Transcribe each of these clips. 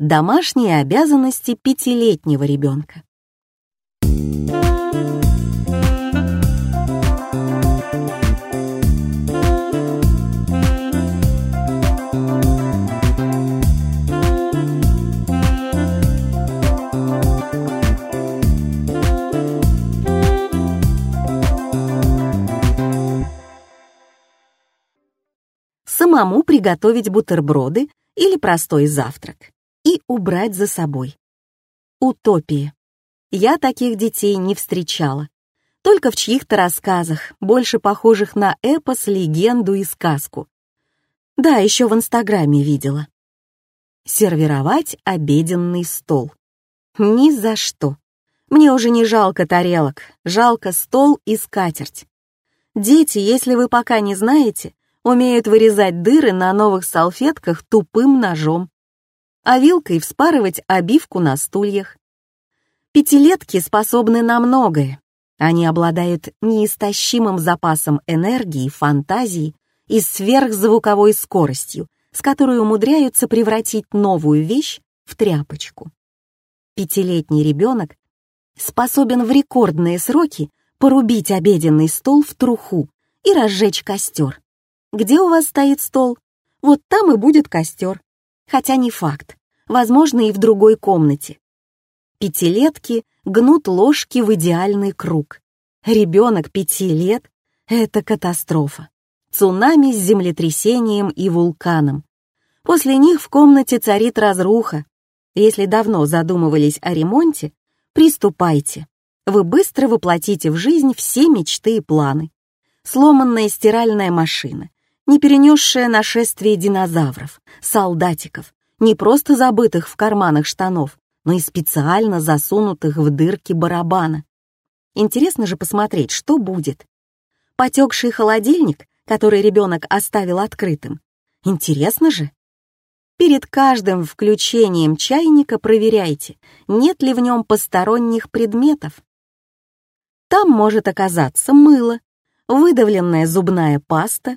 Домашние обязанности пятилетнего ребенка. Самому приготовить бутерброды или простой завтрак и убрать за собой. Утопия. Я таких детей не встречала. Только в чьих-то рассказах, больше похожих на эпос, легенду и сказку. Да, еще в Инстаграме видела. Сервировать обеденный стол. Ни за что. Мне уже не жалко тарелок, жалко стол и скатерть. Дети, если вы пока не знаете, умеют вырезать дыры на новых салфетках тупым ножом, а вилкой вспарывать обивку на стульях. Пятилетки способны на многое. Они обладают неистощимым запасом энергии, фантазии и сверхзвуковой скоростью, с которой умудряются превратить новую вещь в тряпочку. Пятилетний ребенок способен в рекордные сроки порубить обеденный стол в труху и разжечь костер. Где у вас стоит стол? Вот там и будет костер. Хотя не факт. Возможно, и в другой комнате. Пятилетки гнут ложки в идеальный круг. Ребенок пяти лет — это катастрофа. Цунами с землетрясением и вулканом. После них в комнате царит разруха. Если давно задумывались о ремонте, приступайте. Вы быстро воплотите в жизнь все мечты и планы. Сломанная стиральная машина, не перенесшая нашествие динозавров, солдатиков, не просто забытых в карманах штанов, но и специально засунутых в дырки барабана. Интересно же посмотреть, что будет. Потекший холодильник, который ребенок оставил открытым. Интересно же. Перед каждым включением чайника проверяйте, нет ли в нем посторонних предметов. Там может оказаться мыло, выдавленная зубная паста,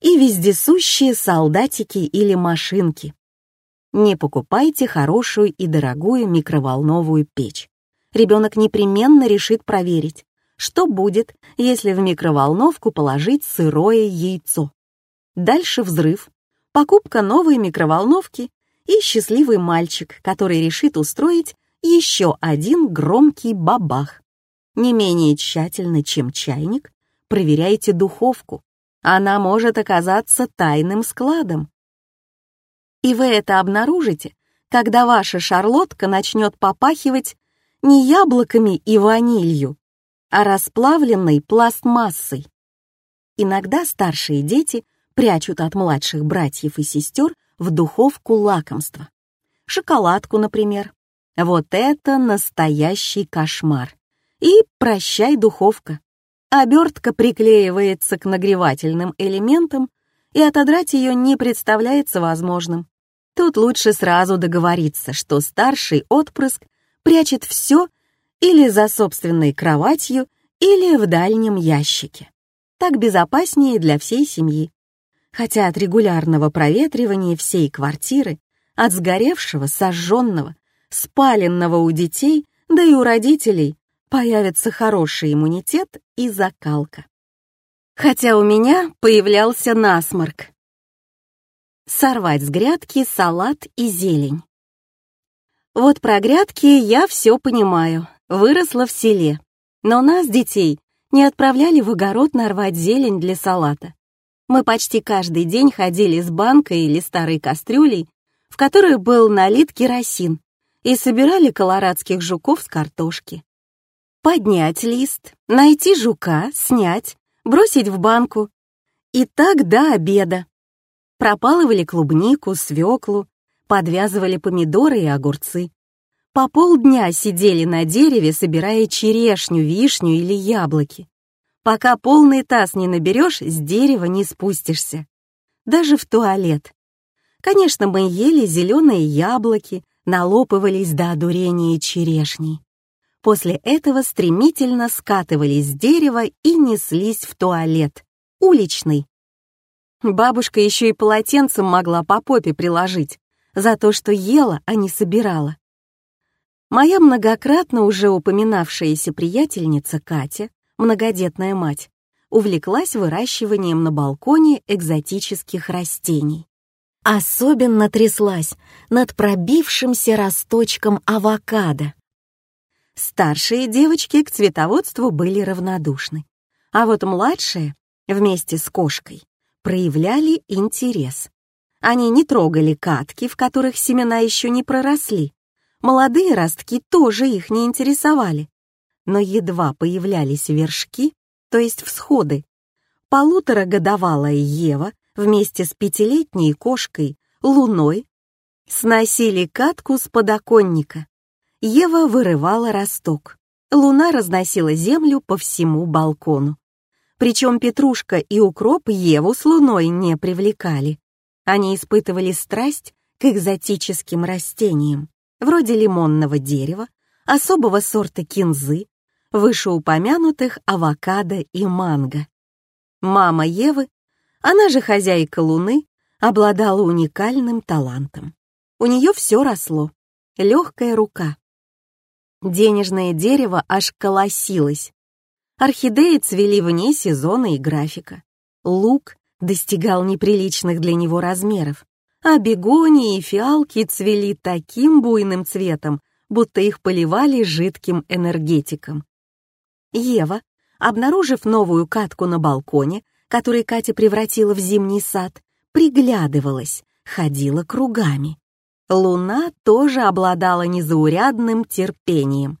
и вездесущие солдатики или машинки. Не покупайте хорошую и дорогую микроволновую печь. Ребенок непременно решит проверить, что будет, если в микроволновку положить сырое яйцо. Дальше взрыв, покупка новой микроволновки и счастливый мальчик, который решит устроить еще один громкий бабах. Не менее тщательно, чем чайник, проверяйте духовку, она может оказаться тайным складом. И вы это обнаружите, когда ваша шарлотка начнет попахивать не яблоками и ванилью, а расплавленной пластмассой. Иногда старшие дети прячут от младших братьев и сестер в духовку лакомства. Шоколадку, например. Вот это настоящий кошмар. И прощай, духовка. Обертка приклеивается к нагревательным элементам, и отодрать ее не представляется возможным. Тут лучше сразу договориться, что старший отпрыск прячет все или за собственной кроватью, или в дальнем ящике. Так безопаснее для всей семьи. Хотя от регулярного проветривания всей квартиры, от сгоревшего, сожженного, спаленного у детей, да и у родителей, появится хороший иммунитет и закалка. Хотя у меня появлялся насморк. Сорвать с грядки салат и зелень. Вот про грядки я все понимаю, выросла в селе. Но нас, детей, не отправляли в огород нарвать зелень для салата. Мы почти каждый день ходили с банкой или старой кастрюлей, в которую был налит керосин, и собирали колорадских жуков с картошки поднять лист, найти жука, снять, бросить в банку. И так до обеда. Пропалывали клубнику, свеклу, подвязывали помидоры и огурцы. По полдня сидели на дереве, собирая черешню, вишню или яблоки. Пока полный таз не наберешь, с дерева не спустишься. Даже в туалет. Конечно, мы ели зеленые яблоки, налопывались до одурения черешней. После этого стремительно скатывались с дерева и неслись в туалет. Уличный. Бабушка еще и полотенцем могла по попе приложить, за то, что ела, а не собирала. Моя многократно уже упоминавшаяся приятельница Катя, многодетная мать, увлеклась выращиванием на балконе экзотических растений. Особенно тряслась над пробившимся росточком авокадо. Старшие девочки к цветоводству были равнодушны, а вот младшие, вместе с кошкой, проявляли интерес. Они не трогали катки, в которых семена еще не проросли. Молодые ростки тоже их не интересовали. Но едва появлялись вершки, то есть всходы, полуторагодовалая Ева вместе с пятилетней кошкой Луной сносили катку с подоконника. Ева вырывала росток. Луна разносила землю по всему балкону. Причем Петрушка и Укроп Еву с Луной не привлекали. Они испытывали страсть к экзотическим растениям, вроде лимонного дерева, особого сорта кинзы, вышеупомянутых авокадо и манго. Мама Евы, она же хозяйка Луны, обладала уникальным талантом. У нее все росло, легкая рука. Денежное дерево аж колосилось. Орхидеи цвели вне сезона и графика. Лук достигал неприличных для него размеров, а бегонии и фиалки цвели таким буйным цветом, будто их поливали жидким энергетиком. Ева, обнаружив новую катку на балконе, который Катя превратила в зимний сад, приглядывалась, ходила кругами. Луна тоже обладала незаурядным терпением.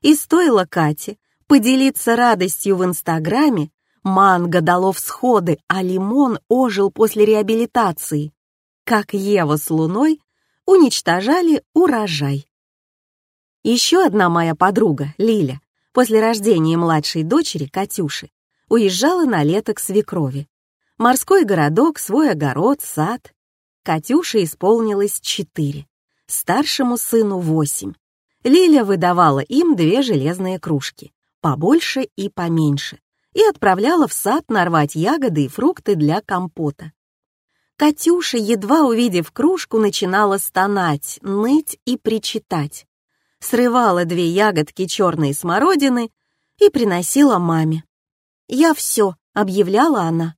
И стоило Кате поделиться радостью в Инстаграме, манго дало всходы, а лимон ожил после реабилитации. Как Ева с Луной уничтожали урожай. Еще одна моя подруга, Лиля, после рождения младшей дочери Катюши, уезжала на лето к свекрови. Морской городок, свой огород, сад. Катюше исполнилось четыре, старшему сыну восемь. Лиля выдавала им две железные кружки, побольше и поменьше, и отправляла в сад нарвать ягоды и фрукты для компота. Катюша, едва увидев кружку, начинала стонать, ныть и причитать срывала две ягодки черной смородины и приносила маме. «Я все», — объявляла она.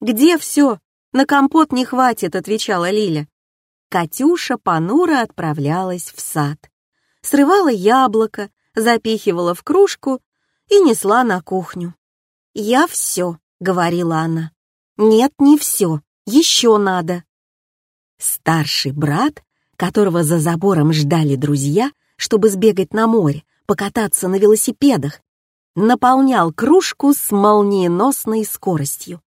«Где все? На компот не хватит», — отвечала Лиля. Катюша понуро отправлялась в сад. Срывала яблоко, запихивала в кружку и несла на кухню. «Я все», — говорила она. «Нет, не все, еще надо». Старший брат, которого за забором ждали друзья, чтобы сбегать на море, покататься на велосипедах, наполнял кружку с молниеносной скоростью.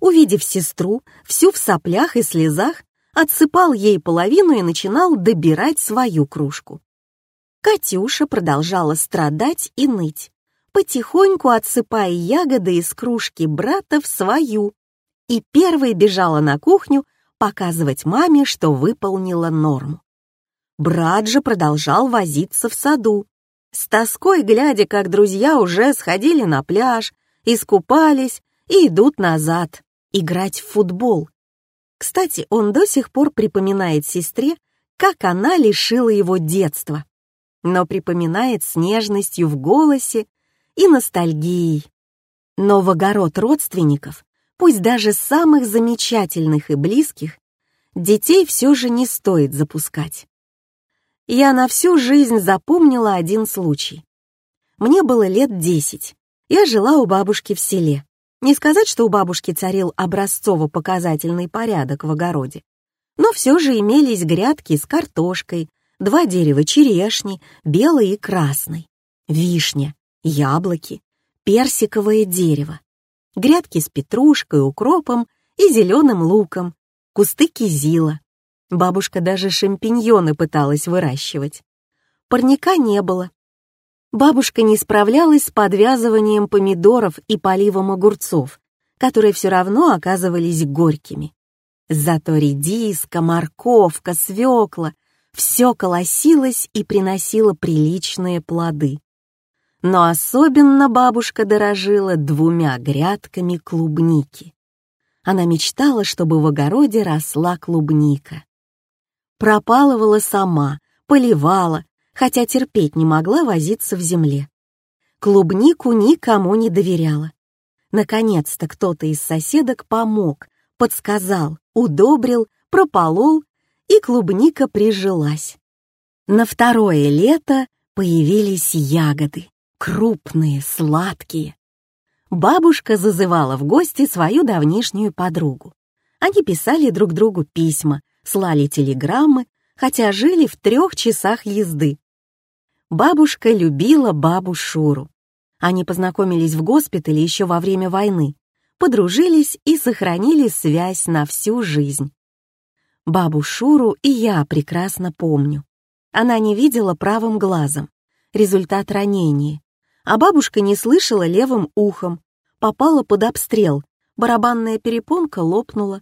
Увидев сестру, всю в соплях и слезах, отсыпал ей половину и начинал добирать свою кружку. Катюша продолжала страдать и ныть, потихоньку отсыпая ягоды из кружки брата в свою, и первой бежала на кухню показывать маме, что выполнила норму. Брат же продолжал возиться в саду, с тоской глядя, как друзья уже сходили на пляж, искупались и идут назад играть в футбол. Кстати, он до сих пор припоминает сестре, как она лишила его детства, но припоминает с нежностью в голосе и ностальгией. Но в огород родственников, пусть даже самых замечательных и близких, детей все же не стоит запускать я на всю жизнь запомнила один случай. Мне было лет десять. Я жила у бабушки в селе. Не сказать, что у бабушки царил образцово-показательный порядок в огороде. Но все же имелись грядки с картошкой, два дерева черешни, белой и красной, вишня, яблоки, персиковое дерево, грядки с петрушкой, укропом и зеленым луком, кусты кизила, Бабушка даже шампиньоны пыталась выращивать. Парника не было. Бабушка не справлялась с подвязыванием помидоров и поливом огурцов, которые все равно оказывались горькими. Зато редиска, морковка, свекла — все колосилось и приносило приличные плоды. Но особенно бабушка дорожила двумя грядками клубники. Она мечтала, чтобы в огороде росла клубника. Пропалывала сама, поливала, хотя терпеть не могла возиться в земле. Клубнику никому не доверяла. Наконец-то кто-то из соседок помог, подсказал, удобрил, прополол, и клубника прижилась. На второе лето появились ягоды, крупные, сладкие. Бабушка зазывала в гости свою давнишнюю подругу. Они писали друг другу письма, слали телеграммы, хотя жили в трех часах езды. Бабушка любила бабу Шуру. Они познакомились в госпитале еще во время войны, подружились и сохранили связь на всю жизнь. Бабу Шуру и я прекрасно помню. Она не видела правым глазом, результат ранения, а бабушка не слышала левым ухом, попала под обстрел, барабанная перепонка лопнула.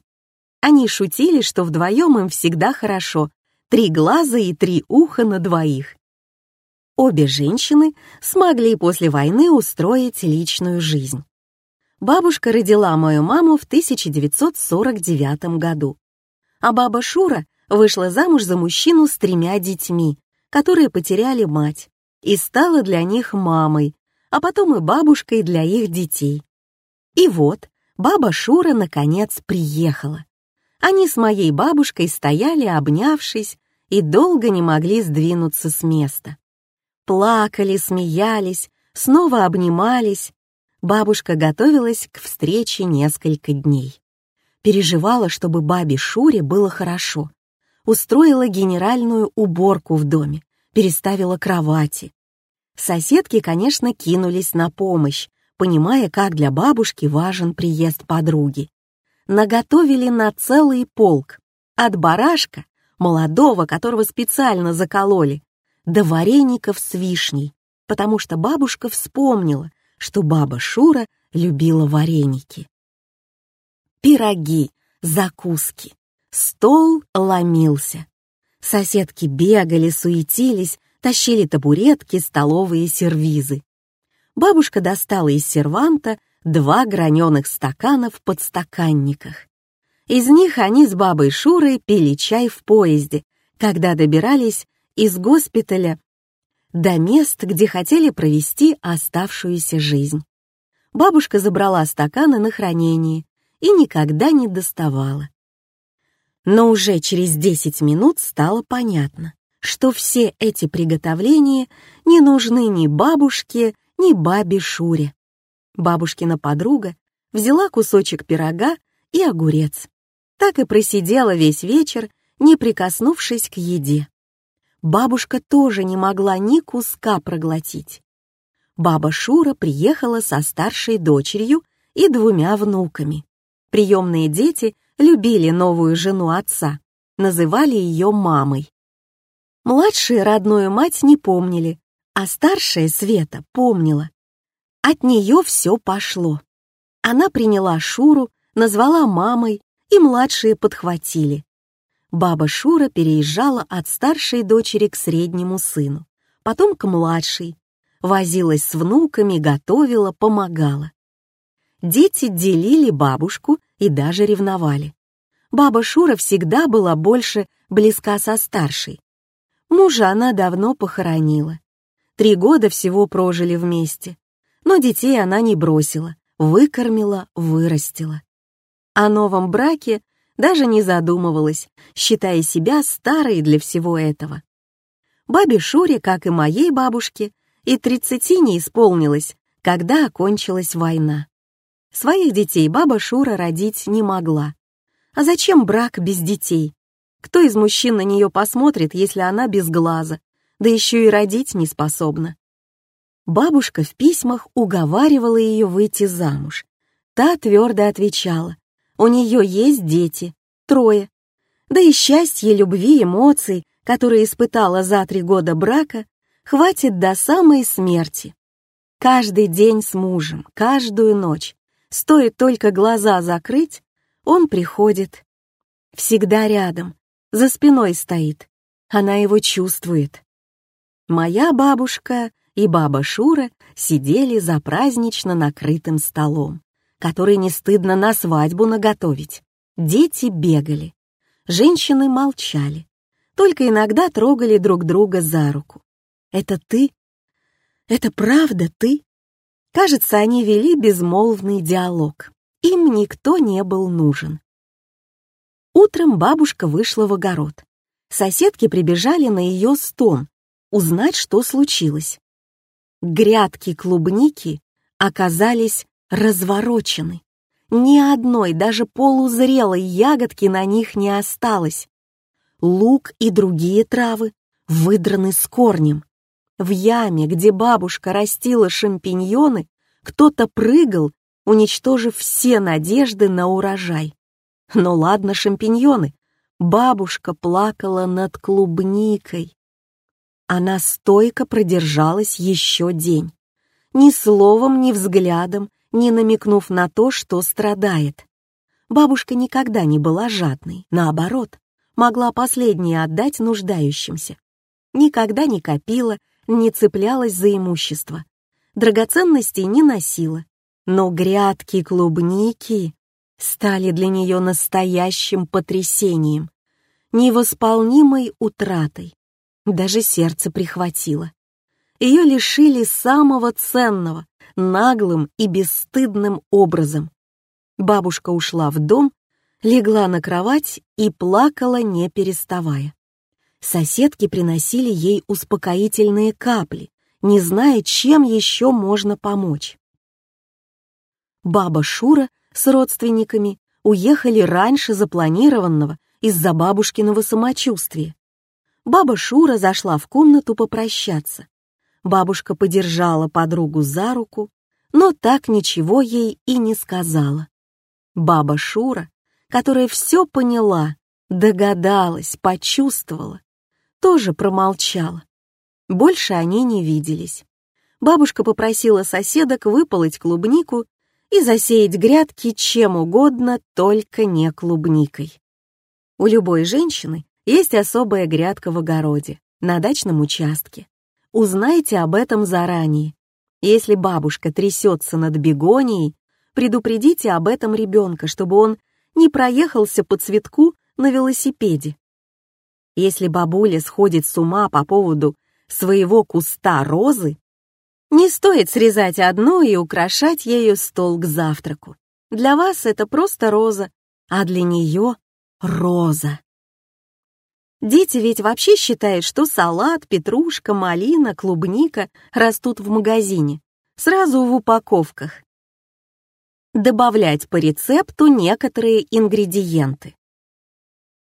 Они шутили, что вдвоем им всегда хорошо, три глаза и три уха на двоих. Обе женщины смогли после войны устроить личную жизнь. Бабушка родила мою маму в 1949 году, а баба Шура вышла замуж за мужчину с тремя детьми, которые потеряли мать, и стала для них мамой, а потом и бабушкой для их детей. И вот баба Шура наконец приехала. Они с моей бабушкой стояли, обнявшись, и долго не могли сдвинуться с места плакали, смеялись, снова обнимались. Бабушка готовилась к встрече несколько дней. Переживала, чтобы бабе Шуре было хорошо. Устроила генеральную уборку в доме, переставила кровати. Соседки, конечно, кинулись на помощь, понимая, как для бабушки важен приезд подруги. Наготовили на целый полк. От барашка, молодого, которого специально закололи, до вареников с вишней, потому что бабушка вспомнила, что баба Шура любила вареники. Пироги, закуски. Стол ломился. Соседки бегали, суетились, тащили табуретки, столовые сервизы. Бабушка достала из серванта два граненых стакана в подстаканниках. Из них они с бабой Шурой пили чай в поезде, когда добирались из госпиталя до мест, где хотели провести оставшуюся жизнь. Бабушка забрала стаканы на хранение и никогда не доставала. Но уже через 10 минут стало понятно, что все эти приготовления не нужны ни бабушке, ни бабе Шуре. Бабушкина подруга взяла кусочек пирога и огурец. Так и просидела весь вечер, не прикоснувшись к еде бабушка тоже не могла ни куска проглотить. Баба Шура приехала со старшей дочерью и двумя внуками. Приемные дети любили новую жену отца, называли ее мамой. Младшие родную мать не помнили, а старшая Света помнила. От нее все пошло. Она приняла Шуру, назвала мамой, и младшие подхватили баба Шура переезжала от старшей дочери к среднему сыну, потом к младшей, возилась с внуками, готовила, помогала. Дети делили бабушку и даже ревновали. Баба Шура всегда была больше близка со старшей. Мужа она давно похоронила. Три года всего прожили вместе. Но детей она не бросила, выкормила, вырастила. О новом браке даже не задумывалась, считая себя старой для всего этого. Бабе Шуре, как и моей бабушке, и тридцати не исполнилось, когда окончилась война. Своих детей баба Шура родить не могла. А зачем брак без детей? Кто из мужчин на нее посмотрит, если она без глаза, да еще и родить не способна? Бабушка в письмах уговаривала ее выйти замуж. Та твердо отвечала, у нее есть дети, трое. Да и счастья, любви, эмоций, которые испытала за три года брака, хватит до самой смерти. Каждый день с мужем, каждую ночь. Стоит только глаза закрыть, он приходит. Всегда рядом, за спиной стоит. Она его чувствует. Моя бабушка и баба Шура сидели за празднично накрытым столом который не стыдно на свадьбу наготовить. Дети бегали. Женщины молчали. только иногда трогали друг друга за руку. «Это ты? Это правда ты?» Кажется, они вели безмолвный диалог. Им никто не был нужен. Утром бабушка вышла в огород. Соседки прибежали на ее стон, узнать, что случилось. Грядки клубники оказались разворочены. Ни одной, даже полузрелой ягодки на них не осталось. Лук и другие травы выдраны с корнем. В яме, где бабушка растила шампиньоны, кто-то прыгал, уничтожив все надежды на урожай. Но ладно шампиньоны, бабушка плакала над клубникой. Она стойко продержалась еще день, ни словом, ни взглядом, не намекнув на то, что страдает. Бабушка никогда не была жадной, наоборот, могла последнее отдать нуждающимся. Никогда не копила, не цеплялась за имущество. Драгоценностей не носила. Но грядки клубники стали для нее настоящим потрясением, невосполнимой утратой. Даже сердце прихватило. Ее лишили самого ценного, наглым и бесстыдным образом. Бабушка ушла в дом, легла на кровать и плакала, не переставая. Соседки приносили ей успокоительные капли, не зная, чем еще можно помочь. Баба Шура с родственниками уехали раньше запланированного из-за бабушкиного самочувствия. Баба Шура зашла в комнату попрощаться. Бабушка подержала подругу за руку, но так ничего ей и не сказала. Баба Шура, которая все поняла, догадалась, почувствовала, тоже промолчала. Больше они не виделись. Бабушка попросила соседок выполоть клубнику и засеять грядки чем угодно, только не клубникой. У любой женщины есть особая грядка в огороде, на дачном участке. Узнайте об этом заранее. Если бабушка трясется над бегонией, предупредите об этом ребенка, чтобы он не проехался по цветку на велосипеде. Если бабуля сходит с ума по поводу своего куста розы, не стоит срезать одну и украшать ею стол к завтраку. Для вас это просто роза, а для нее — роза. Дети ведь вообще считают, что салат, петрушка, малина, клубника растут в магазине, сразу в упаковках. Добавлять по рецепту некоторые ингредиенты.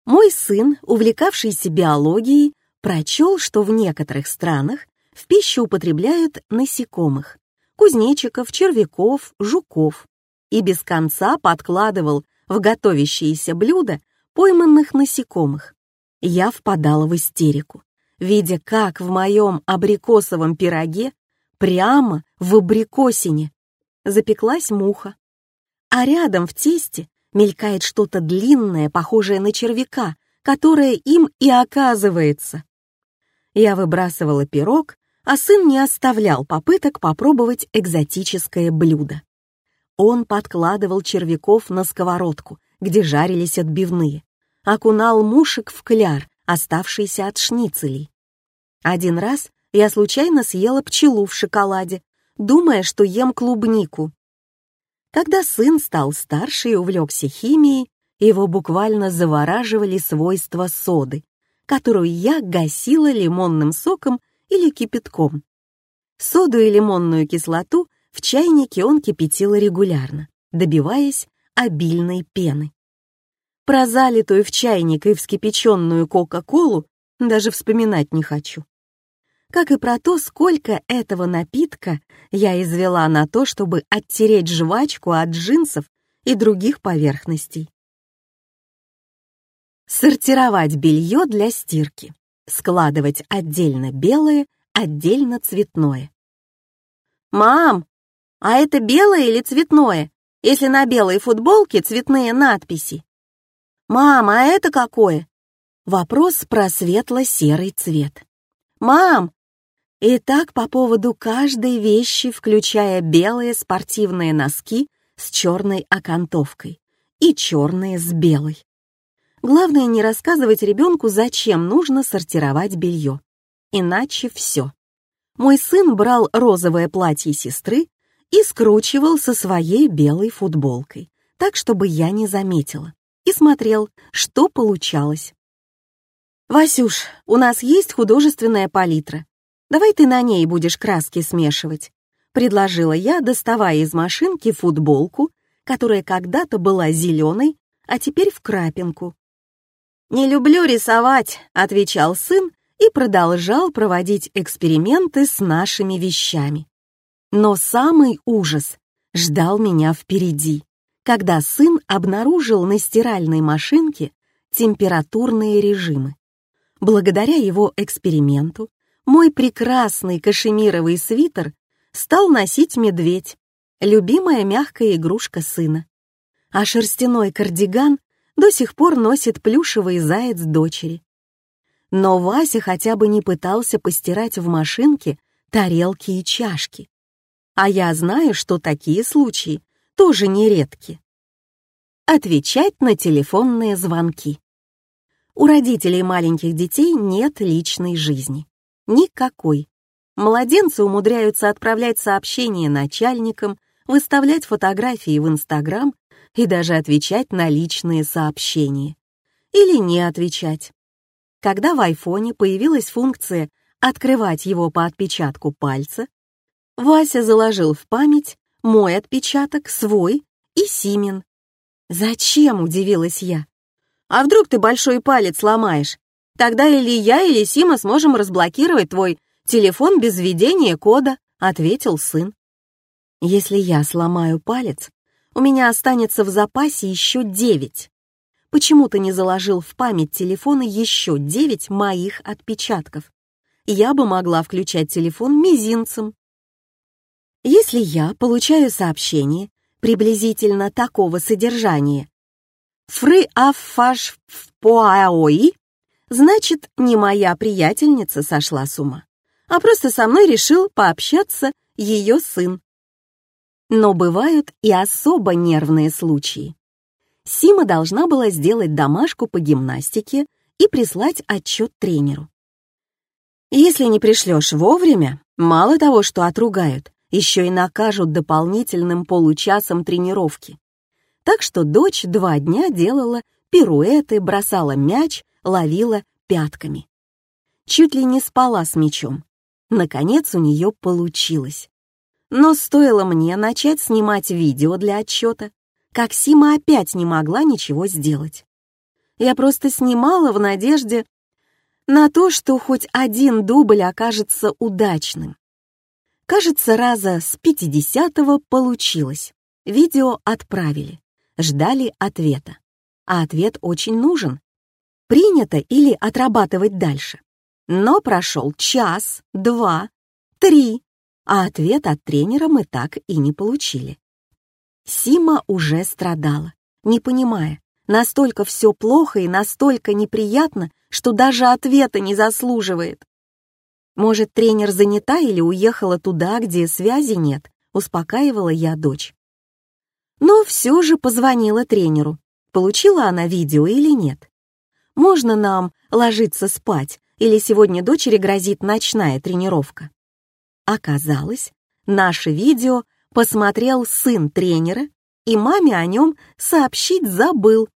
Мой сын, увлекавшийся биологией, прочел, что в некоторых странах в пищу употребляют насекомых, кузнечиков, червяков, жуков, и без конца подкладывал в готовящиеся блюда пойманных насекомых я впадала в истерику, видя, как в моем абрикосовом пироге прямо в абрикосине запеклась муха. А рядом в тесте мелькает что-то длинное, похожее на червяка, которое им и оказывается. Я выбрасывала пирог, а сын не оставлял попыток попробовать экзотическое блюдо. Он подкладывал червяков на сковородку, где жарились отбивные, окунал мушек в кляр, оставшийся от шницелей. Один раз я случайно съела пчелу в шоколаде, думая, что ем клубнику. Когда сын стал старше и увлекся химией, его буквально завораживали свойства соды, которую я гасила лимонным соком или кипятком. Соду и лимонную кислоту в чайнике он кипятил регулярно, добиваясь обильной пены. Про залитую в чайник и вскипяченную Кока-Колу даже вспоминать не хочу. Как и про то, сколько этого напитка я извела на то, чтобы оттереть жвачку от джинсов и других поверхностей. Сортировать белье для стирки. Складывать отдельно белое, отдельно цветное. «Мам, а это белое или цветное, если на белой футболке цветные надписи?» «Мам, а это какое?» Вопрос про светло-серый цвет. «Мам!» И так по поводу каждой вещи, включая белые спортивные носки с черной окантовкой и черные с белой. Главное не рассказывать ребенку, зачем нужно сортировать белье. Иначе все. Мой сын брал розовое платье сестры и скручивал со своей белой футболкой, так, чтобы я не заметила, и смотрел, что получалось. «Васюш, у нас есть художественная палитра. Давай ты на ней будешь краски смешивать», — предложила я, доставая из машинки футболку, которая когда-то была зеленой, а теперь в крапинку. «Не люблю рисовать», — отвечал сын и продолжал проводить эксперименты с нашими вещами. Но самый ужас ждал меня впереди, когда сын обнаружил на стиральной машинке температурные режимы. Благодаря его эксперименту мой прекрасный кашемировый свитер стал носить медведь, любимая мягкая игрушка сына. А шерстяной кардиган до сих пор носит плюшевый заяц дочери. Но Вася хотя бы не пытался постирать в машинке тарелки и чашки. А я знаю, что такие случаи тоже нередки. Отвечать на телефонные звонки. У родителей маленьких детей нет личной жизни. Никакой. Младенцы умудряются отправлять сообщения начальникам, выставлять фотографии в Инстаграм и даже отвечать на личные сообщения. Или не отвечать. Когда в айфоне появилась функция открывать его по отпечатку пальца, Вася заложил в память мой отпечаток, свой и Симин. «Зачем?» — удивилась я. «А вдруг ты большой палец сломаешь? Тогда или я, или Сима сможем разблокировать твой телефон без введения кода», — ответил сын. «Если я сломаю палец, у меня останется в запасе еще девять. Почему ты не заложил в память телефона еще девять моих отпечатков? Я бы могла включать телефон мизинцем, если я получаю сообщение приблизительно такого содержания «Фры аффаш в поаои», значит, не моя приятельница сошла с ума, а просто со мной решил пообщаться ее сын. Но бывают и особо нервные случаи. Сима должна была сделать домашку по гимнастике и прислать отчет тренеру. Если не пришлешь вовремя, мало того, что отругают, еще и накажут дополнительным получасом тренировки. Так что дочь два дня делала пируэты, бросала мяч, ловила пятками. Чуть ли не спала с мячом. Наконец у нее получилось. Но стоило мне начать снимать видео для отчета, как Сима опять не могла ничего сделать. Я просто снимала в надежде на то, что хоть один дубль окажется удачным. Кажется, раза с 50-го получилось. Видео отправили. Ждали ответа. А ответ очень нужен. Принято или отрабатывать дальше. Но прошел час, два, три, а ответ от тренера мы так и не получили. Сима уже страдала, не понимая, настолько все плохо и настолько неприятно, что даже ответа не заслуживает. Может, тренер занята или уехала туда, где связи нет, успокаивала я дочь. Но все же позвонила тренеру. Получила она видео или нет? Можно нам ложиться спать, или сегодня дочери грозит ночная тренировка? Оказалось, наше видео посмотрел сын тренера, и маме о нем сообщить забыл.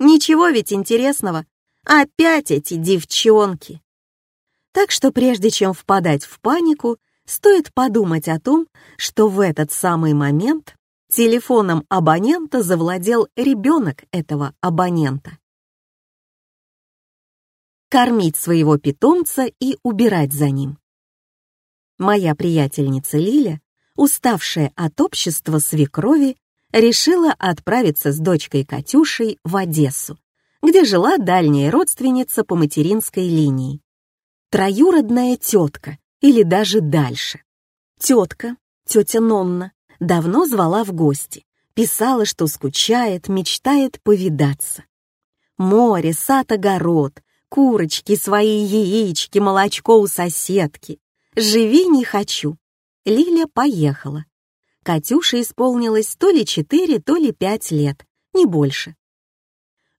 Ничего ведь интересного. Опять эти девчонки. Так что прежде чем впадать в панику, стоит подумать о том, что в этот самый момент телефоном абонента завладел ребенок этого абонента. Кормить своего питомца и убирать за ним. Моя приятельница Лиля, уставшая от общества свекрови, решила отправиться с дочкой Катюшей в Одессу, где жила дальняя родственница по материнской линии троюродная тетка или даже дальше. Тетка, тетя Нонна, давно звала в гости, писала, что скучает, мечтает повидаться. Море, сад, огород, курочки, свои яички, молочко у соседки. Живи не хочу. Лиля поехала. Катюше исполнилось то ли четыре, то ли пять лет, не больше.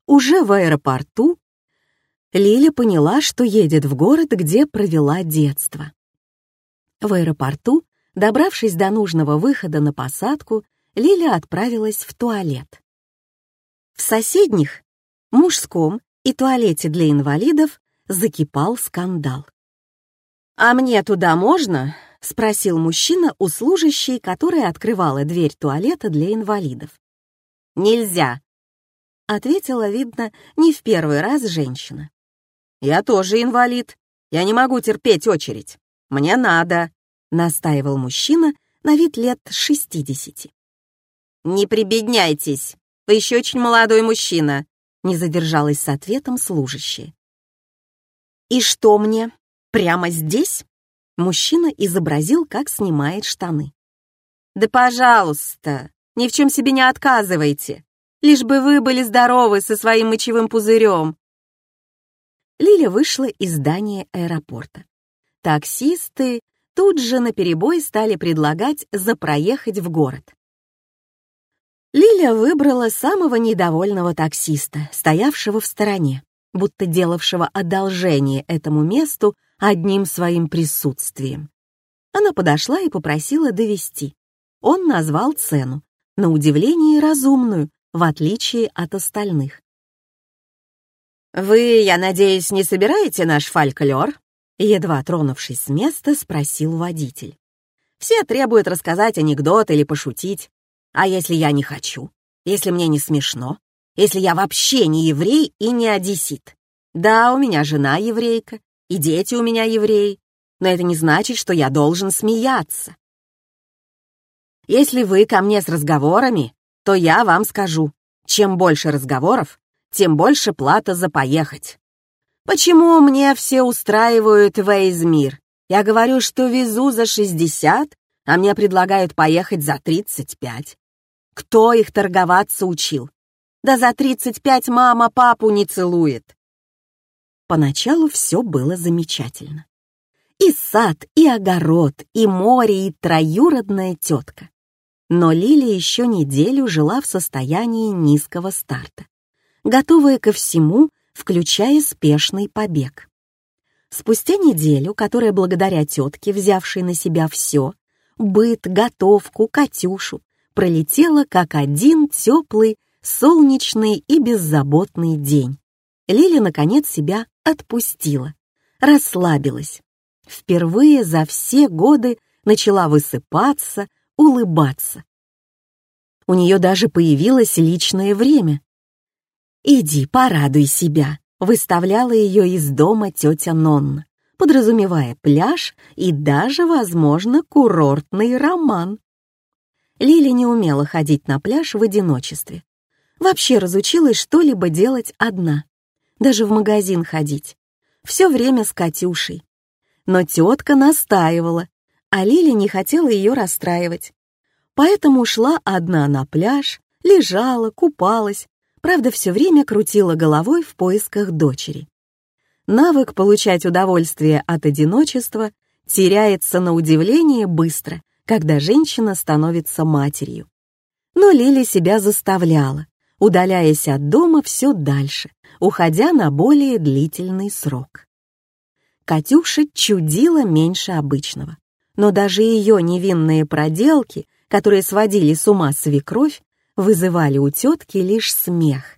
уже в аэропорту, Лиля поняла, что едет в город, где провела детство. В аэропорту, добравшись до нужного выхода на посадку, Лиля отправилась в туалет. В соседних, мужском и туалете для инвалидов закипал скандал. «А мне туда можно?» — спросил мужчина у служащей, которая открывала дверь туалета для инвалидов. «Нельзя», — ответила, видно, не в первый раз женщина. «Я тоже инвалид. Я не могу терпеть очередь. Мне надо», — настаивал мужчина на вид лет шестидесяти. «Не прибедняйтесь, вы еще очень молодой мужчина», — не задержалась с ответом служащая. «И что мне, прямо здесь?» Мужчина изобразил, как снимает штаны. «Да пожалуйста, ни в чем себе не отказывайте, лишь бы вы были здоровы со своим мочевым пузырем». Лиля вышла из здания аэропорта. Таксисты тут же наперебой стали предлагать запроехать в город. Лиля выбрала самого недовольного таксиста, стоявшего в стороне, будто делавшего одолжение этому месту одним своим присутствием. Она подошла и попросила довести. Он назвал цену, на удивление разумную, в отличие от остальных. «Вы, я надеюсь, не собираете наш фольклор?» Едва тронувшись с места, спросил водитель. «Все требуют рассказать анекдот или пошутить. А если я не хочу? Если мне не смешно? Если я вообще не еврей и не одессит? Да, у меня жена еврейка, и дети у меня евреи, но это не значит, что я должен смеяться. Если вы ко мне с разговорами, то я вам скажу, чем больше разговоров, тем больше плата за поехать. Почему мне все устраивают в Измир? Я говорю, что везу за 60, а мне предлагают поехать за 35. Кто их торговаться учил? Да за 35 мама папу не целует. Поначалу все было замечательно. И сад, и огород, и море, и троюродная тетка. Но Лилия еще неделю жила в состоянии низкого старта, готовая ко всему, включая спешный побег. Спустя неделю, которая благодаря тетке, взявшей на себя все, быт, готовку, Катюшу, пролетела как один теплый, солнечный и беззаботный день. Лили, наконец, себя отпустила, расслабилась. Впервые за все годы начала высыпаться, улыбаться. У нее даже появилось личное время. «Иди, порадуй себя», — выставляла ее из дома тетя Нонна, подразумевая пляж и даже, возможно, курортный роман. Лили не умела ходить на пляж в одиночестве. Вообще разучилась что-либо делать одна. Даже в магазин ходить. Все время с Катюшей. Но тетка настаивала, а Лили не хотела ее расстраивать. Поэтому ушла одна на пляж, лежала, купалась, правда, все время крутила головой в поисках дочери. Навык получать удовольствие от одиночества теряется на удивление быстро — когда женщина становится матерью. Но Лили себя заставляла, удаляясь от дома все дальше, уходя на более длительный срок. Катюша чудила меньше обычного, но даже ее невинные проделки, которые сводили с ума свекровь, вызывали у тетки лишь смех.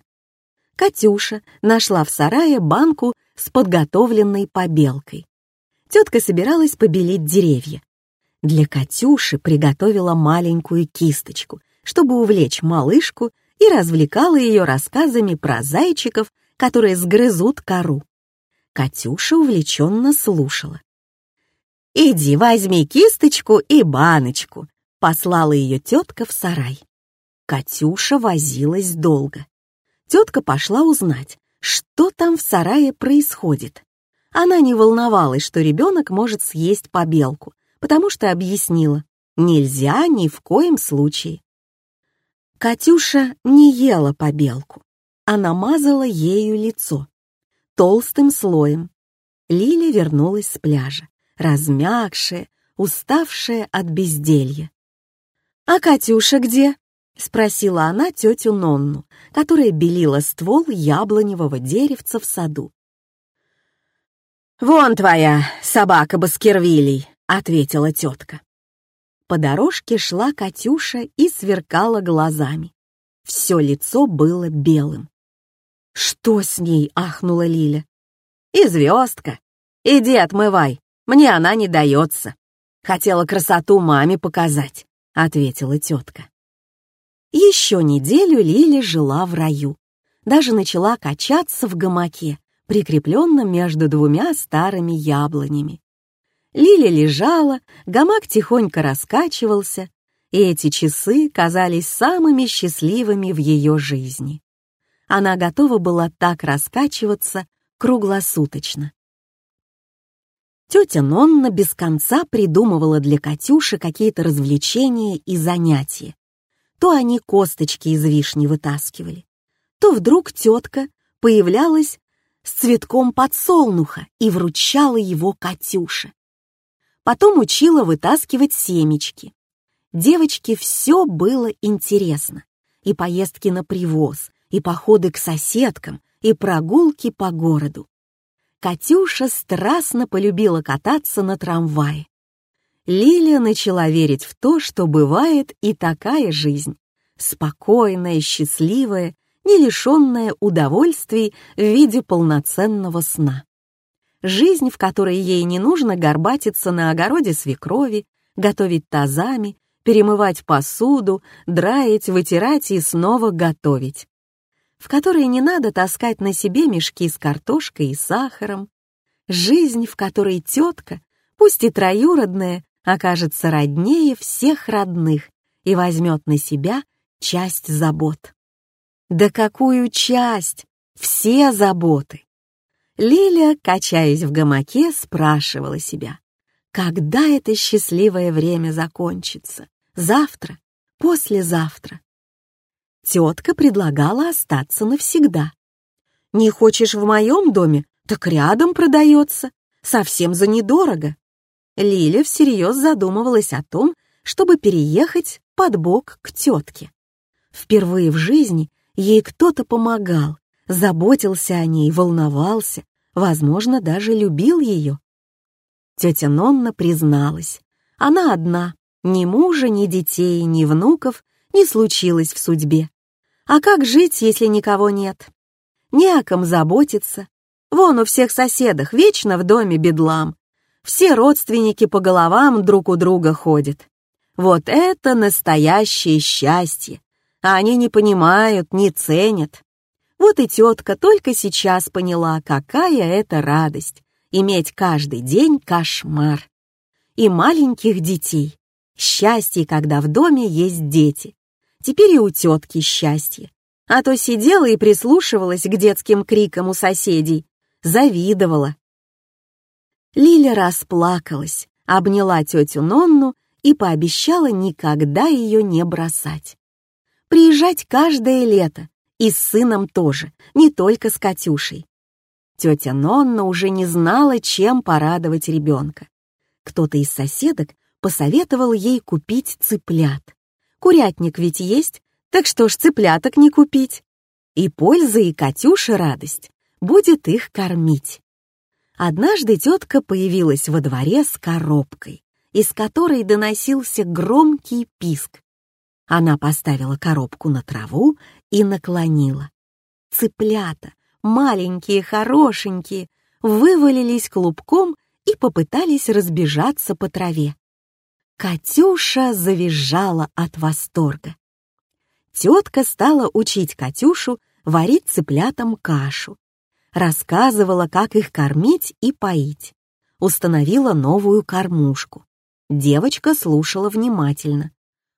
Катюша нашла в сарае банку с подготовленной побелкой. Тетка собиралась побелить деревья, для Катюши приготовила маленькую кисточку, чтобы увлечь малышку и развлекала ее рассказами про зайчиков, которые сгрызут кору. Катюша увлеченно слушала. «Иди, возьми кисточку и баночку», — послала ее тетка в сарай. Катюша возилась долго. Тетка пошла узнать, что там в сарае происходит. Она не волновалась, что ребенок может съесть побелку, потому что объяснила, нельзя ни в коем случае. Катюша не ела побелку, а намазала ею лицо, толстым слоем. Лиля вернулась с пляжа, размягшая, уставшая от безделья. «А Катюша где?» — спросила она тетю Нонну, которая белила ствол яблоневого деревца в саду. «Вон твоя собака Баскервилей», — ответила тетка. По дорожке шла Катюша и сверкала глазами. Все лицо было белым. «Что с ней?» — ахнула Лиля. «И звездка. Иди отмывай, мне она не дается. Хотела красоту маме показать», — ответила тетка. Еще неделю Лиля жила в раю. Даже начала качаться в гамаке, прикрепленном между двумя старыми яблонями. Лиля лежала, гамак тихонько раскачивался, и эти часы казались самыми счастливыми в ее жизни. Она готова была так раскачиваться круглосуточно. Тетя Нонна без конца придумывала для Катюши какие-то развлечения и занятия. То они косточки из вишни вытаскивали, то вдруг тетка появлялась с цветком подсолнуха и вручала его Катюше. Потом учила вытаскивать семечки. Девочке все было интересно. И поездки на привоз, и походы к соседкам, и прогулки по городу. Катюша страстно полюбила кататься на трамвае. Лилия начала верить в то, что бывает и такая жизнь, спокойная, счастливая, не лишенная удовольствий в виде полноценного сна. Жизнь, в которой ей не нужно горбатиться на огороде свекрови, готовить тазами, перемывать посуду, драить, вытирать и снова готовить. В которой не надо таскать на себе мешки с картошкой и сахаром. Жизнь, в которой тетка, пусть и троюродная, окажется роднее всех родных и возьмет на себя часть забот. Да какую часть? Все заботы. Лиля, качаясь в гамаке, спрашивала себя, когда это счастливое время закончится? Завтра? Послезавтра? Тетка предлагала остаться навсегда. «Не хочешь в моем доме? Так рядом продается. Совсем за недорого. Лиля всерьез задумывалась о том, чтобы переехать под бок к тетке. Впервые в жизни ей кто-то помогал, заботился о ней, волновался, возможно, даже любил ее. Тетя Нонна призналась, она одна, ни мужа, ни детей, ни внуков не случилось в судьбе. А как жить, если никого нет? Не о ком заботиться. Вон у всех соседах вечно в доме бедлам, все родственники по головам друг у друга ходят. Вот это настоящее счастье. А они не понимают, не ценят. Вот и тетка только сейчас поняла, какая это радость — иметь каждый день кошмар. И маленьких детей. Счастье, когда в доме есть дети. Теперь и у тетки счастье. А то сидела и прислушивалась к детским крикам у соседей, завидовала. Лиля расплакалась, обняла тетю Нонну и пообещала никогда ее не бросать. Приезжать каждое лето, и с сыном тоже, не только с Катюшей. Тетя Нонна уже не знала, чем порадовать ребенка. Кто-то из соседок посоветовал ей купить цыплят. Курятник ведь есть, так что ж цыпляток не купить? И польза, и Катюша радость будет их кормить. Однажды тетка появилась во дворе с коробкой, из которой доносился громкий писк. Она поставила коробку на траву и наклонила. Цыплята, маленькие, хорошенькие, вывалились клубком и попытались разбежаться по траве. Катюша завизжала от восторга. Тетка стала учить Катюшу варить цыплятам кашу, рассказывала, как их кормить и поить. Установила новую кормушку. Девочка слушала внимательно.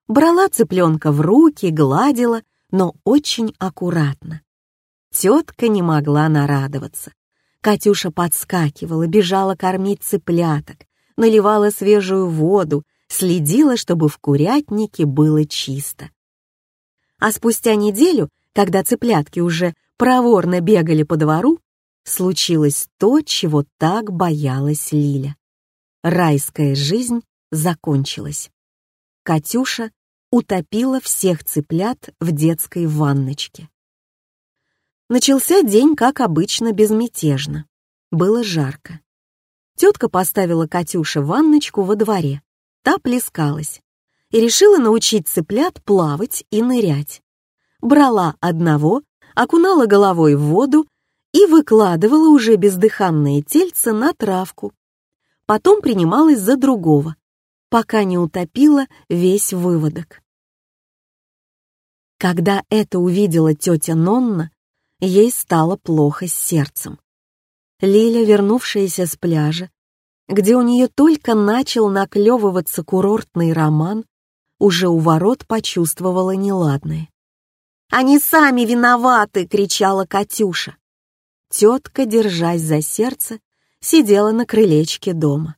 Брала цыпленка в руки, гладила, но очень аккуратно. Тетка не могла нарадоваться. Катюша подскакивала, бежала кормить цыпляток, наливала свежую воду, следила, чтобы в курятнике было чисто. А спустя неделю, когда цыплятки уже проворно бегали по двору, случилось то, чего так боялась Лиля. Райская жизнь закончилась. Катюша утопила всех цыплят в детской ванночке. Начался день, как обычно, безмятежно. Было жарко. Тетка поставила Катюше ванночку во дворе. Та плескалась. И решила научить цыплят плавать и нырять. Брала одного, окунала головой в воду и выкладывала уже бездыханное тельце на травку. Потом принималась за другого, пока не утопила весь выводок. Когда это увидела тетя Нонна, ей стало плохо с сердцем. Лиля, вернувшаяся с пляжа, где у нее только начал наклевываться курортный роман, уже у ворот почувствовала неладное. «Они сами виноваты!» — кричала Катюша. Тетка, держась за сердце, сидела на крылечке дома.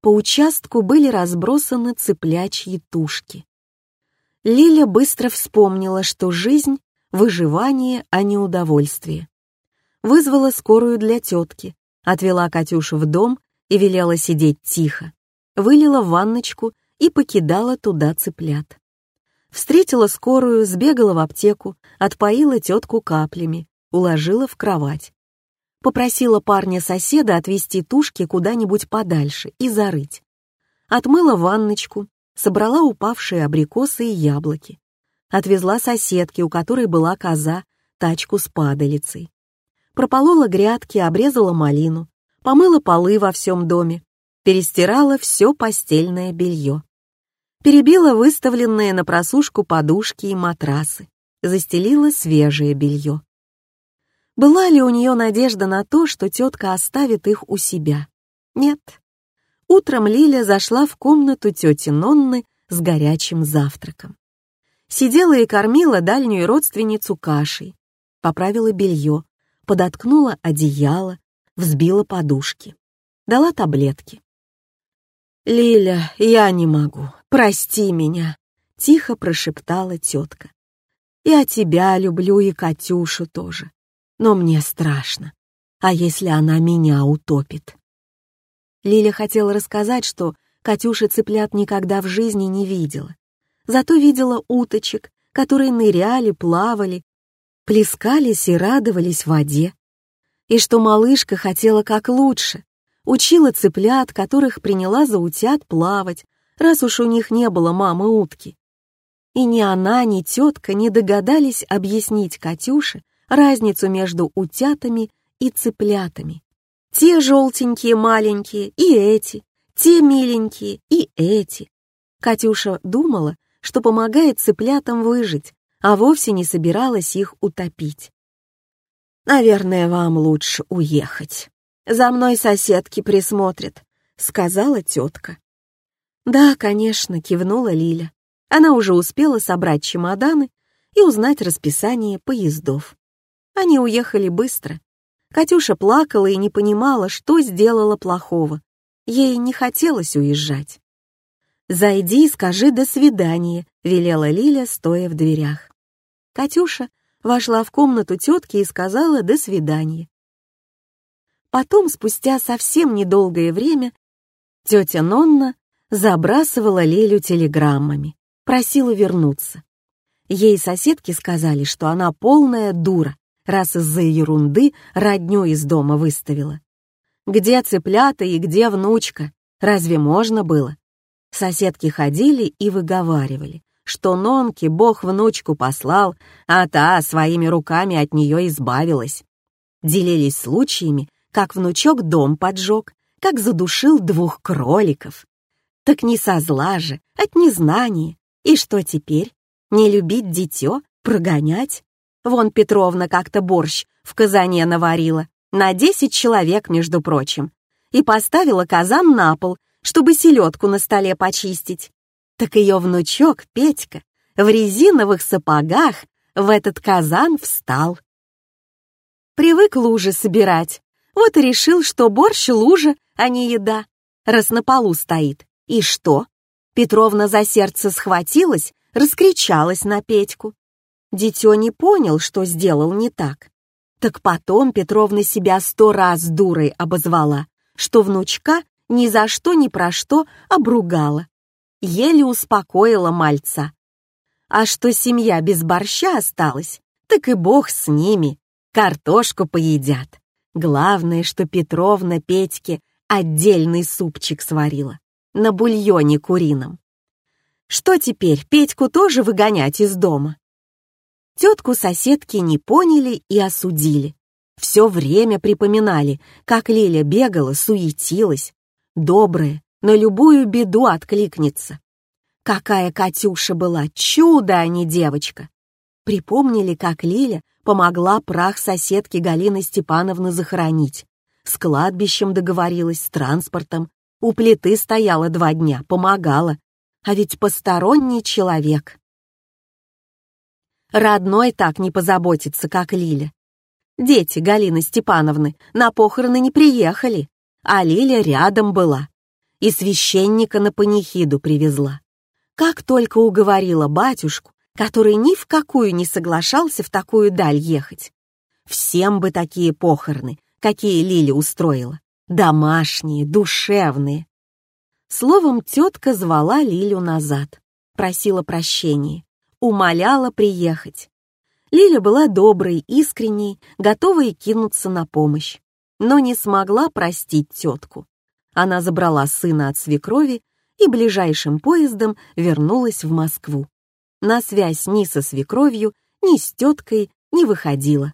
По участку были разбросаны цыплячьи тушки. Лиля быстро вспомнила, что жизнь — выживание, а не удовольствие. Вызвала скорую для тетки, отвела Катюшу в дом и велела сидеть тихо. Вылила ванночку и покидала туда цыплят. Встретила скорую, сбегала в аптеку, отпоила тетку каплями, уложила в кровать. Попросила парня-соседа отвезти тушки куда-нибудь подальше и зарыть. Отмыла ванночку, собрала упавшие абрикосы и яблоки. Отвезла соседке, у которой была коза, тачку с падалицей. Прополола грядки, обрезала малину, помыла полы во всем доме, перестирала все постельное белье. Перебила выставленные на просушку подушки и матрасы, застелила свежее белье. Была ли у нее надежда на то, что тетка оставит их у себя? Нет. Утром Лиля зашла в комнату тети Нонны с горячим завтраком. Сидела и кормила дальнюю родственницу кашей, поправила белье, подоткнула одеяло, взбила подушки, дала таблетки. «Лиля, я не могу, прости меня», — тихо прошептала тетка. «Я тебя люблю и Катюшу тоже но мне страшно. А если она меня утопит? Лиля хотела рассказать, что Катюша цыплят никогда в жизни не видела. Зато видела уточек, которые ныряли, плавали, плескались и радовались в воде. И что малышка хотела как лучше, учила цыплят, которых приняла за утят плавать, раз уж у них не было мамы утки. И ни она, ни тетка не догадались объяснить Катюше, разницу между утятами и цыплятами. Те желтенькие маленькие и эти, те миленькие и эти. Катюша думала, что помогает цыплятам выжить, а вовсе не собиралась их утопить. «Наверное, вам лучше уехать. За мной соседки присмотрят», — сказала тетка. «Да, конечно», — кивнула Лиля. Она уже успела собрать чемоданы и узнать расписание поездов. Они уехали быстро. Катюша плакала и не понимала, что сделала плохого. Ей не хотелось уезжать. «Зайди и скажи «до свидания», — велела Лиля, стоя в дверях. Катюша вошла в комнату тетки и сказала «до свидания». Потом, спустя совсем недолгое время, тетя Нонна забрасывала Лилю телеграммами, просила вернуться. Ей соседки сказали, что она полная дура, раз из-за ерунды родню из дома выставила. Где цыплята и где внучка? Разве можно было? Соседки ходили и выговаривали, что Нонке Бог внучку послал, а та своими руками от нее избавилась. Делились случаями, как внучок дом поджег, как задушил двух кроликов. Так не со зла же, от незнания. И что теперь? Не любить дитё, прогонять? Вон Петровна как-то борщ в казане наварила, на десять человек, между прочим, и поставила казан на пол, чтобы селедку на столе почистить. Так ее внучок, Петька, в резиновых сапогах в этот казан встал. Привык лужи собирать, вот и решил, что борщ лужа, а не еда, раз на полу стоит. И что? Петровна за сердце схватилась, раскричалась на Петьку. Дитё не понял, что сделал не так. Так потом Петровна себя сто раз дурой обозвала, что внучка ни за что ни про что обругала. Еле успокоила мальца. А что семья без борща осталась, так и бог с ними, картошку поедят. Главное, что Петровна Петьке отдельный супчик сварила, на бульоне курином. Что теперь, Петьку тоже выгонять из дома? Тетку соседки не поняли и осудили. Все время припоминали, как Лиля бегала, суетилась. Добрая, на любую беду откликнется. Какая Катюша была, чудо, а не девочка. Припомнили, как Лиля помогла прах соседки Галины Степановны захоронить. С кладбищем договорилась, с транспортом. У плиты стояла два дня, помогала. А ведь посторонний человек. Родной так не позаботится, как Лиля. Дети Галины Степановны на похороны не приехали, а Лиля рядом была. И священника на панихиду привезла. Как только уговорила батюшку, который ни в какую не соглашался в такую даль ехать. Всем бы такие похороны, какие Лиля устроила. Домашние, душевные. Словом, тетка звала Лилю назад, просила прощения, умоляла приехать. Лиля была доброй, искренней, готовой кинуться на помощь, но не смогла простить тетку. Она забрала сына от свекрови и ближайшим поездом вернулась в Москву. На связь ни со свекровью, ни с теткой не выходила.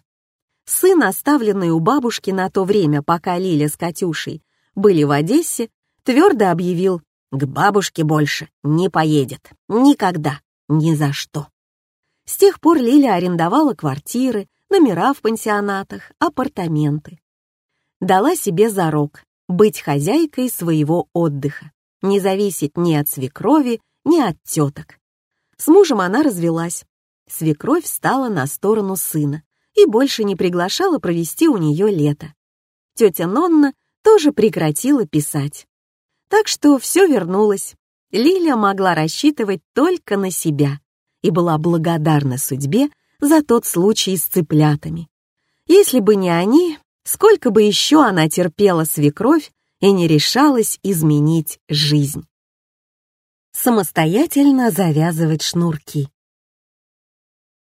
Сын, оставленный у бабушки на то время, пока Лиля с Катюшей были в Одессе, твердо объявил «К бабушке больше не поедет. Никогда. Ни за что». С тех пор Лиля арендовала квартиры, номера в пансионатах, апартаменты. Дала себе зарок быть хозяйкой своего отдыха, не зависеть ни от свекрови, ни от теток. С мужем она развелась. Свекровь стала на сторону сына и больше не приглашала провести у нее лето. Тетя Нонна тоже прекратила писать. Так что все вернулось. Лиля могла рассчитывать только на себя и была благодарна судьбе за тот случай с цыплятами. Если бы не они, сколько бы еще она терпела свекровь и не решалась изменить жизнь. Самостоятельно завязывать шнурки.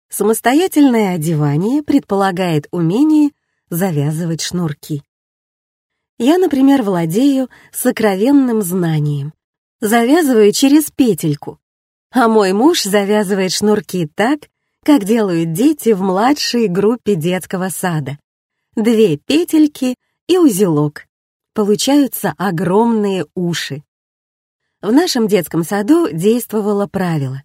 Самостоятельное одевание предполагает умение завязывать шнурки. Я, например, владею сокровенным знанием. Завязываю через петельку, а мой муж завязывает шнурки так, как делают дети в младшей группе детского сада. Две петельки и узелок. Получаются огромные уши. В нашем детском саду действовало правило.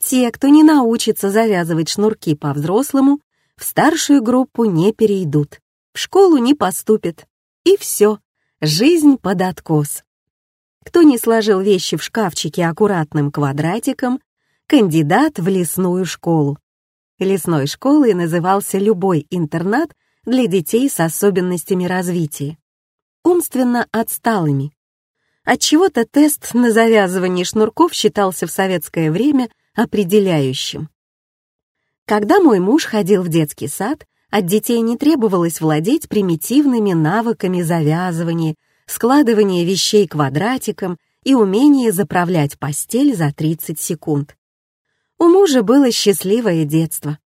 Те, кто не научится завязывать шнурки по-взрослому, в старшую группу не перейдут, в школу не поступят. И все, жизнь под откос. Кто не сложил вещи в шкафчике аккуратным квадратиком, кандидат в лесную школу. Лесной школой назывался любой интернат для детей с особенностями развития, умственно отсталыми. Отчего-то тест на завязывание шнурков считался в советское время определяющим. Когда мой муж ходил в детский сад, от детей не требовалось владеть примитивными навыками завязывания, складывание вещей квадратиком и умение заправлять постель за 30 секунд. У мужа было счастливое детство.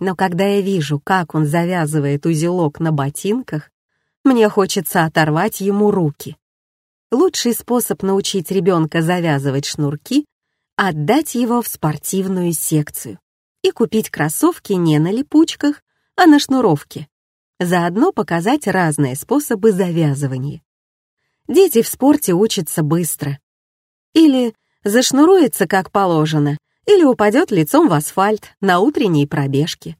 Но когда я вижу, как он завязывает узелок на ботинках, мне хочется оторвать ему руки. Лучший способ научить ребенка завязывать шнурки — отдать его в спортивную секцию и купить кроссовки не на липучках, а на шнуровке. Заодно показать разные способы завязывания. Дети в спорте учатся быстро. Или зашнуруется как положено, или упадет лицом в асфальт на утренней пробежке.